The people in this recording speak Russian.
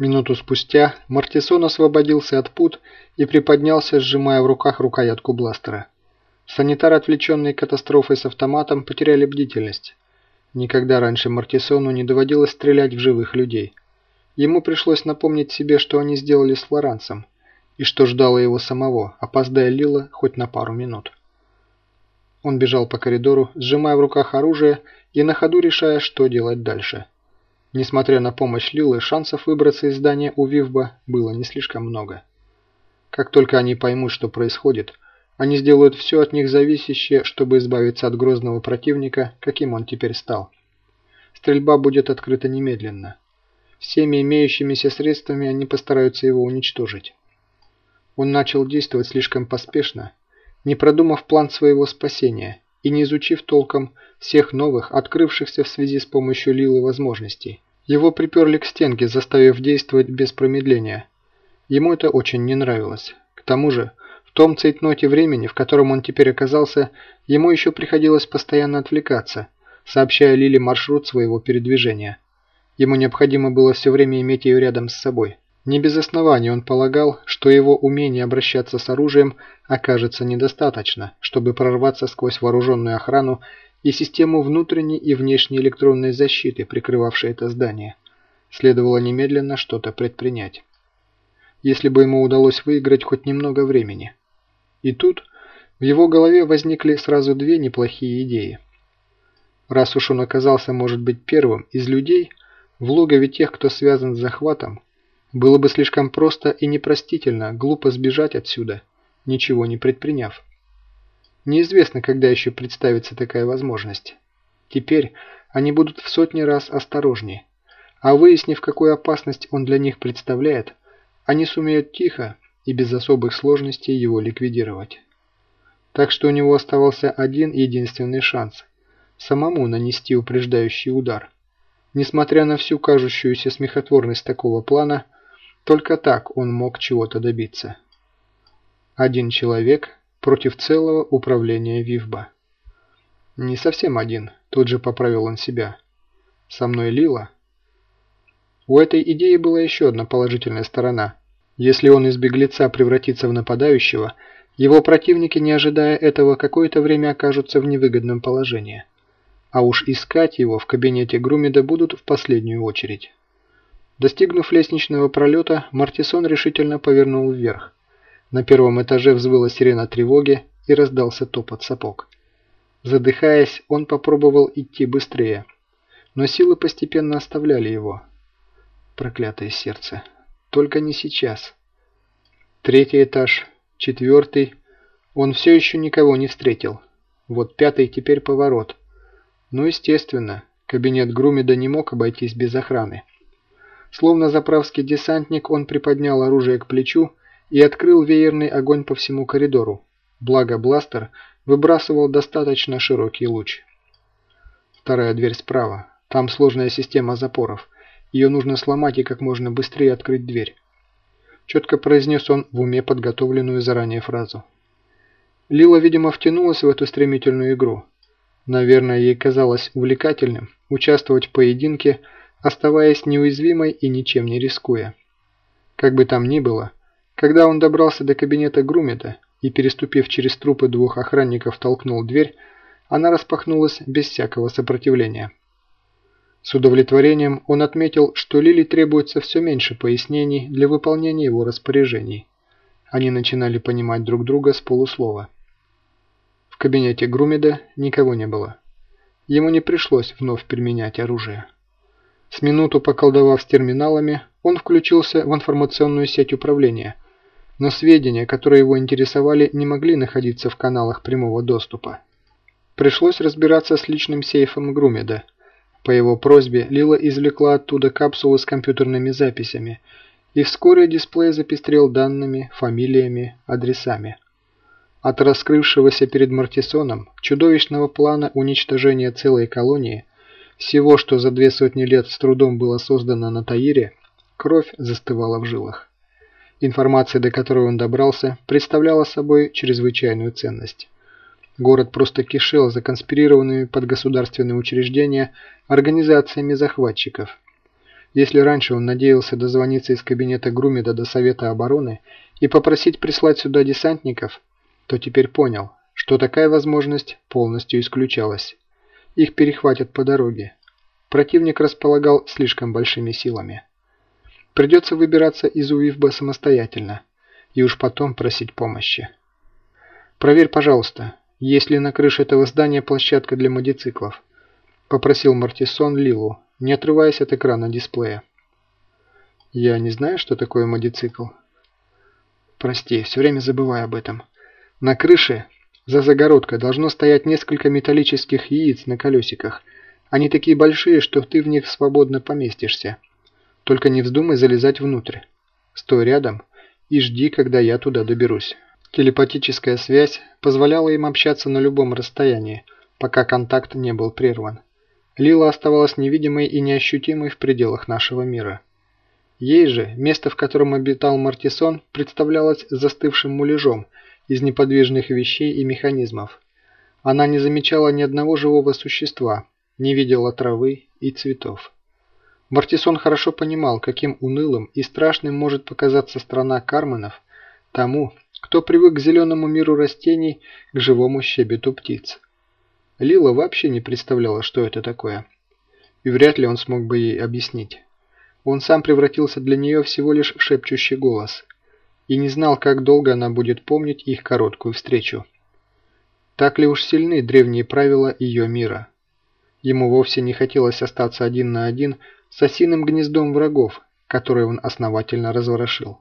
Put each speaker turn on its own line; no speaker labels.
Минуту спустя Мартисон освободился от пут и приподнялся, сжимая в руках рукоятку бластера. Санитары, отвлеченные катастрофой с автоматом, потеряли бдительность. Никогда раньше Мартисону не доводилось стрелять в живых людей. Ему пришлось напомнить себе, что они сделали с Флоранцем, и что ждало его самого, опоздая Лила хоть на пару минут. Он бежал по коридору, сжимая в руках оружие и на ходу решая, что делать дальше. Несмотря на помощь Лилы, шансов выбраться из здания у Вивба было не слишком много. Как только они поймут, что происходит, они сделают все от них зависящее, чтобы избавиться от грозного противника, каким он теперь стал. Стрельба будет открыта немедленно. Всеми имеющимися средствами они постараются его уничтожить. Он начал действовать слишком поспешно, не продумав план своего спасения и не изучив толком всех новых, открывшихся в связи с помощью Лилы возможностей. Его приперли к стенке, заставив действовать без промедления. Ему это очень не нравилось. К тому же, в том цейтноте времени, в котором он теперь оказался, ему еще приходилось постоянно отвлекаться, сообщая Лиле маршрут своего передвижения. Ему необходимо было все время иметь ее рядом с собой. Не без оснований он полагал, что его умение обращаться с оружием окажется недостаточно, чтобы прорваться сквозь вооруженную охрану и систему внутренней и внешней электронной защиты, прикрывавшей это здание. Следовало немедленно что-то предпринять. Если бы ему удалось выиграть хоть немного времени. И тут в его голове возникли сразу две неплохие идеи. Раз уж он оказался, может быть, первым из людей в логове тех, кто связан с захватом, было бы слишком просто и непростительно глупо сбежать отсюда, ничего не предприняв. Неизвестно, когда еще представится такая возможность. Теперь они будут в сотни раз осторожнее, а выяснив, какую опасность он для них представляет, они сумеют тихо и без особых сложностей его ликвидировать. Так что у него оставался один единственный шанс – самому нанести упреждающий удар. Несмотря на всю кажущуюся смехотворность такого плана – только так он мог чего-то добиться. Один человек против целого управления Вивба. Не совсем один, тут же поправил он себя. Со мной Лила. У этой идеи была еще одна положительная сторона. Если он из беглеца превратится в нападающего, его противники, не ожидая этого, какое-то время окажутся в невыгодном положении. А уж искать его в кабинете Грумида будут в последнюю очередь. Достигнув лестничного пролета, Мартисон решительно повернул вверх. На первом этаже взвыла сирена тревоги и раздался топот сапог. Задыхаясь, он попробовал идти быстрее, но силы постепенно оставляли его. Проклятое сердце. Только не сейчас. Третий этаж, четвертый. Он все еще никого не встретил. Вот пятый теперь поворот. Ну, естественно, кабинет Грумида не мог обойтись без охраны. Словно заправский десантник, он приподнял оружие к плечу и открыл веерный огонь по всему коридору. Благо бластер выбрасывал достаточно широкий луч. Вторая дверь справа. Там сложная система запоров. Ее нужно сломать и как можно быстрее открыть дверь. Четко произнес он в уме подготовленную заранее фразу. Лила, видимо, втянулась в эту стремительную игру. Наверное, ей казалось увлекательным участвовать в поединке, оставаясь неуязвимой и ничем не рискуя. Как бы там ни было, когда он добрался до кабинета Грумета и, переступив через трупы двух охранников, толкнул дверь, она распахнулась без всякого сопротивления. С удовлетворением он отметил, что Лили требуется все меньше пояснений для выполнения его распоряжений. Они начинали понимать друг друга с полуслова. В кабинете Грумеда никого не было. Ему не пришлось вновь применять оружие. С минуту поколдовав с терминалами, он включился в информационную сеть управления, но сведения, которые его интересовали, не могли находиться в каналах прямого доступа. Пришлось разбираться с личным сейфом Грумеда. По его просьбе Лила извлекла оттуда капсулы с компьютерными записями, и вскоре дисплей запестрел данными, фамилиями, адресами. От раскрывшегося перед Мартисоном чудовищного плана уничтожения целой колонии всего, что за две сотни лет с трудом было создано на Таире, кровь застывала в жилах. Информация, до которой он добрался, представляла собой чрезвычайную ценность. Город просто кишел законспирированными под государственные учреждения организациями захватчиков. Если раньше он надеялся дозвониться из кабинета Грумида до Совета обороны и попросить прислать сюда десантников, то теперь понял, что такая возможность полностью исключалась. Их перехватят по дороге. Противник располагал слишком большими силами. Придется выбираться из УИФБ самостоятельно и уж потом просить помощи. «Проверь, пожалуйста, есть ли на крыше этого здания площадка для модициклов?» – попросил Мартисон Лилу, не отрываясь от экрана дисплея. «Я не знаю, что такое модицикл». «Прости, все время забываю об этом. На крыше, за загородкой, должно стоять несколько металлических яиц на колесиках. Они такие большие, что ты в них свободно поместишься. Только не вздумай залезать внутрь. Стой рядом и жди, когда я туда доберусь». Телепатическая связь позволяла им общаться на любом расстоянии, пока контакт не был прерван. Лила оставалась невидимой и неощутимой в пределах нашего мира. Ей же, место, в котором обитал Мартисон, представлялось застывшим муляжом из неподвижных вещей и механизмов. Она не замечала ни одного живого существа, не видела травы и цветов. Мартисон хорошо понимал, каким унылым и страшным может показаться страна Карменов тому, кто привык к зеленому миру растений, к живому щебету птиц. Лила вообще не представляла, что это такое. И вряд ли он смог бы ей объяснить. Он сам превратился для нее всего лишь в шепчущий голос. И не знал, как долго она будет помнить их короткую встречу. Так ли уж сильны древние правила ее мира? Ему вовсе не хотелось остаться один на один с осиным гнездом врагов, которые он основательно разворошил.